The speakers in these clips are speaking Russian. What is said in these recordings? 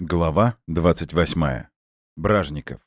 Глава 28. Бражников.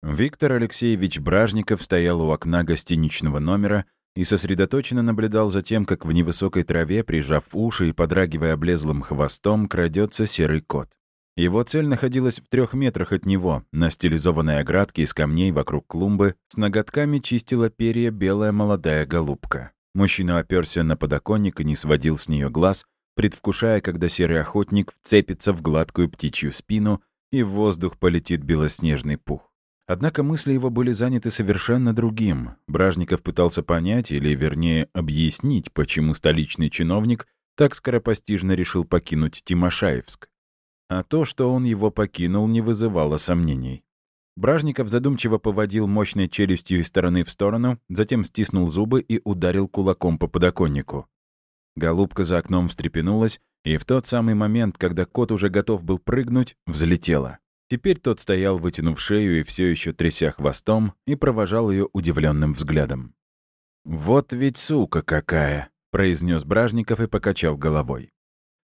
Виктор Алексеевич Бражников стоял у окна гостиничного номера и сосредоточенно наблюдал за тем, как в невысокой траве, прижав уши и подрагивая облезлым хвостом, крадется серый кот. Его цель находилась в трех метрах от него. На стилизованной оградке из камней вокруг клумбы с ноготками чистила перья белая молодая голубка. Мужчина оперся на подоконник и не сводил с нее глаз — предвкушая, когда серый охотник вцепится в гладкую птичью спину и в воздух полетит белоснежный пух. Однако мысли его были заняты совершенно другим. Бражников пытался понять, или, вернее, объяснить, почему столичный чиновник так скоропостижно решил покинуть Тимошаевск. А то, что он его покинул, не вызывало сомнений. Бражников задумчиво поводил мощной челюстью из стороны в сторону, затем стиснул зубы и ударил кулаком по подоконнику. Голубка за окном встрепенулась, и в тот самый момент, когда кот уже готов был прыгнуть, взлетела. Теперь тот стоял, вытянув шею и все еще тряся хвостом, и провожал ее удивленным взглядом. «Вот ведь сука какая!» — произнес Бражников и покачал головой.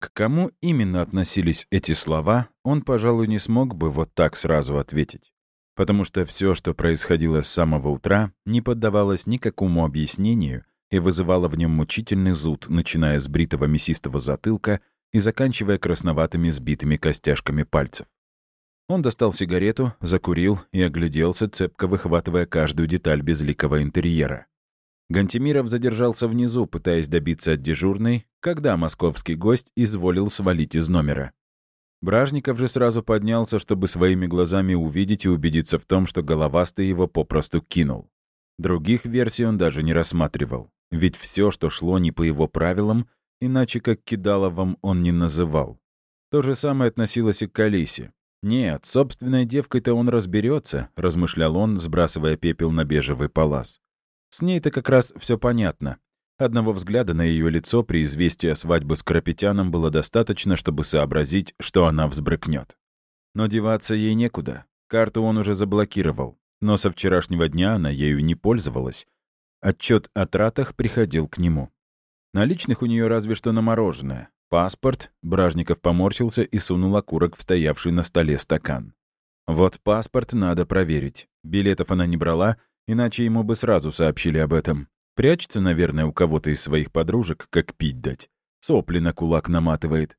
К кому именно относились эти слова, он, пожалуй, не смог бы вот так сразу ответить. Потому что все, что происходило с самого утра, не поддавалось никакому объяснению и вызывала в нем мучительный зуд, начиная с бритого мясистого затылка и заканчивая красноватыми сбитыми костяшками пальцев. Он достал сигарету, закурил и огляделся, цепко выхватывая каждую деталь безликого интерьера. Гантимиров задержался внизу, пытаясь добиться от дежурной, когда московский гость изволил свалить из номера. Бражников же сразу поднялся, чтобы своими глазами увидеть и убедиться в том, что головастый его попросту кинул. Других версий он даже не рассматривал. Ведь все, что шло не по его правилам, иначе как Кидаловым он не называл. То же самое относилось и к Алисе. «Нет, собственной девкой-то он разберется, размышлял он, сбрасывая пепел на бежевый палас. «С ней-то как раз все понятно. Одного взгляда на ее лицо при известии о свадьбе с Крапетяном было достаточно, чтобы сообразить, что она взбрыкнет. Но деваться ей некуда. Карту он уже заблокировал. Но со вчерашнего дня она ею не пользовалась, Отчет о тратах приходил к нему. Наличных у нее разве что на мороженое. Паспорт. Бражников поморщился и сунул окурок в стоявший на столе стакан. Вот паспорт надо проверить. Билетов она не брала, иначе ему бы сразу сообщили об этом. Прячется, наверное, у кого-то из своих подружек, как пить дать. Сопли на кулак наматывает.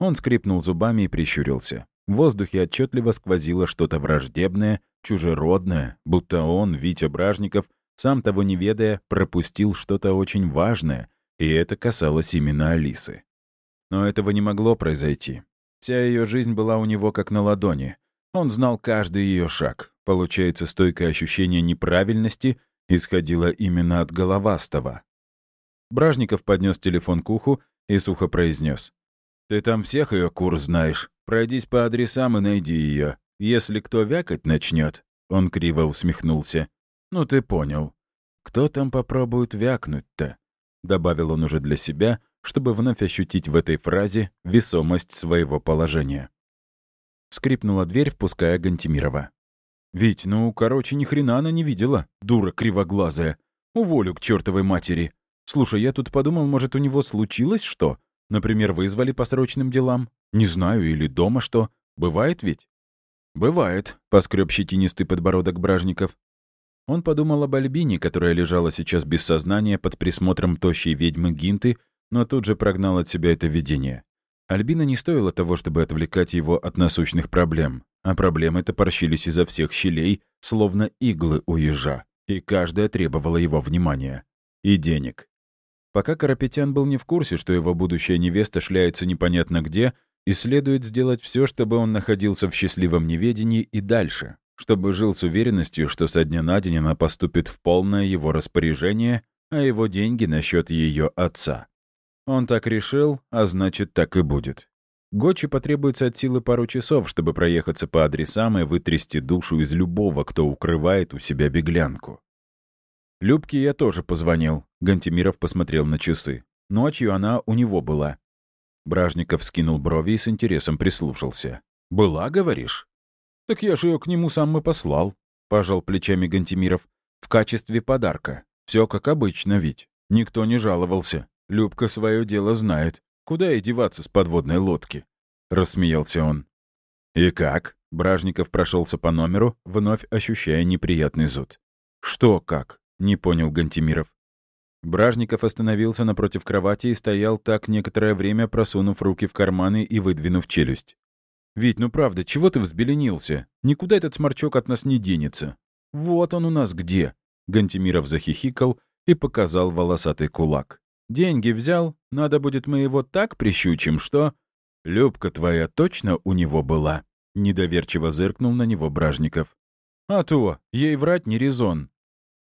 Он скрипнул зубами и прищурился. В воздухе отчетливо сквозило что-то враждебное, чужеродное, будто он, Витя Бражников, сам того не ведая, пропустил что-то очень важное, и это касалось именно Алисы. Но этого не могло произойти. Вся ее жизнь была у него как на ладони. Он знал каждый ее шаг. Получается, стойкое ощущение неправильности исходило именно от головастого. Бражников поднес телефон к уху и сухо произнес: «Ты там всех ее курс знаешь. Пройдись по адресам и найди ее. Если кто вякать начнет, он криво усмехнулся. «Ну ты понял. Кто там попробует вякнуть-то?» Добавил он уже для себя, чтобы вновь ощутить в этой фразе весомость своего положения. Скрипнула дверь, впуская Гантимирова. «Вить, ну, короче, ни хрена она не видела, дура кривоглазая. Уволю к чертовой матери. Слушай, я тут подумал, может, у него случилось что? Например, вызвали по срочным делам? Не знаю, или дома что? Бывает ведь?» «Бывает», — поскреб щетинистый подбородок Бражников. Он подумал об Альбине, которая лежала сейчас без сознания под присмотром тощей ведьмы Гинты, но тут же прогнал от себя это видение. Альбина не стоила того, чтобы отвлекать его от насущных проблем, а проблемы топорщились изо всех щелей, словно иглы у ежа, и каждая требовала его внимания. И денег. Пока Карапетян был не в курсе, что его будущая невеста шляется непонятно где, и следует сделать все, чтобы он находился в счастливом неведении и дальше, чтобы жил с уверенностью, что со дня на день она поступит в полное его распоряжение, а его деньги на счет ее отца. Он так решил, а значит, так и будет. Гочи потребуется от силы пару часов, чтобы проехаться по адресам и вытрясти душу из любого, кто укрывает у себя беглянку. Любке я тоже позвонил. Гантимиров посмотрел на часы. Ночью она у него была. Бражников скинул брови и с интересом прислушался. «Была, говоришь?» «Так я же ее к нему сам и послал», — пожал плечами Гантимиров. «В качестве подарка. Все как обычно ведь. Никто не жаловался. Любка свое дело знает. Куда и деваться с подводной лодки?» Рассмеялся он. «И как?» — Бражников прошелся по номеру, вновь ощущая неприятный зуд. «Что как?» — не понял Гантимиров. Бражников остановился напротив кровати и стоял так некоторое время, просунув руки в карманы и выдвинув челюсть. «Вить, ну правда, чего ты взбеленился? Никуда этот сморчок от нас не денется. Вот он у нас где!» Гантимиров захихикал и показал волосатый кулак. «Деньги взял? Надо будет мы его так прищучим, что...» «Любка твоя точно у него была?» Недоверчиво зыркнул на него Бражников. «А то, ей врать не резон».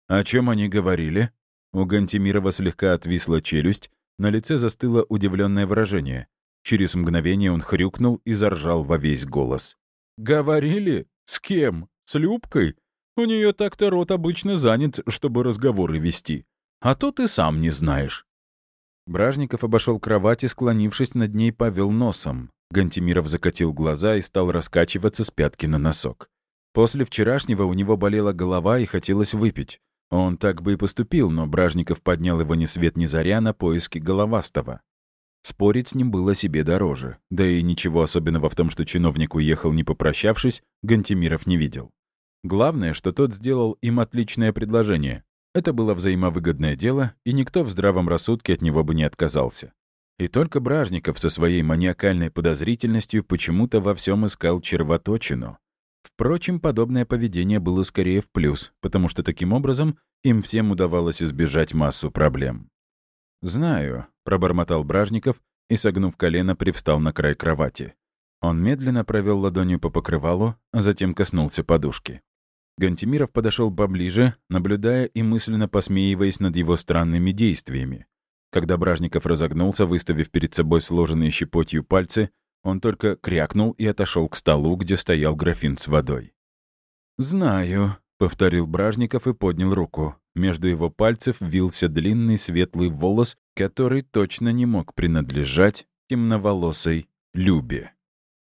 «О чем они говорили?» У Гантимирова слегка отвисла челюсть, на лице застыло удивленное выражение. Через мгновение он хрюкнул и заржал во весь голос. «Говорили? С кем? С Любкой? У нее так-то рот обычно занят, чтобы разговоры вести. А то ты сам не знаешь». Бражников обошел кровать и, склонившись над ней, повел носом. Гантимиров закатил глаза и стал раскачиваться с пятки на носок. После вчерашнего у него болела голова и хотелось выпить. Он так бы и поступил, но Бражников поднял его ни свет ни заря на поиски головастого. Спорить с ним было себе дороже. Да и ничего особенного в том, что чиновник уехал, не попрощавшись, Гантимиров не видел. Главное, что тот сделал им отличное предложение. Это было взаимовыгодное дело, и никто в здравом рассудке от него бы не отказался. И только Бражников со своей маниакальной подозрительностью почему-то во всем искал червоточину. Впрочем, подобное поведение было скорее в плюс, потому что таким образом им всем удавалось избежать массу проблем. «Знаю», — пробормотал Бражников и, согнув колено, привстал на край кровати. Он медленно провел ладонью по покрывалу, а затем коснулся подушки. Гантимиров подошел поближе, наблюдая и мысленно посмеиваясь над его странными действиями. Когда Бражников разогнулся, выставив перед собой сложенные щепотью пальцы, он только крякнул и отошел к столу, где стоял графин с водой. «Знаю», — повторил Бражников и поднял руку. Между его пальцев вился длинный светлый волос, который точно не мог принадлежать темноволосой Любе.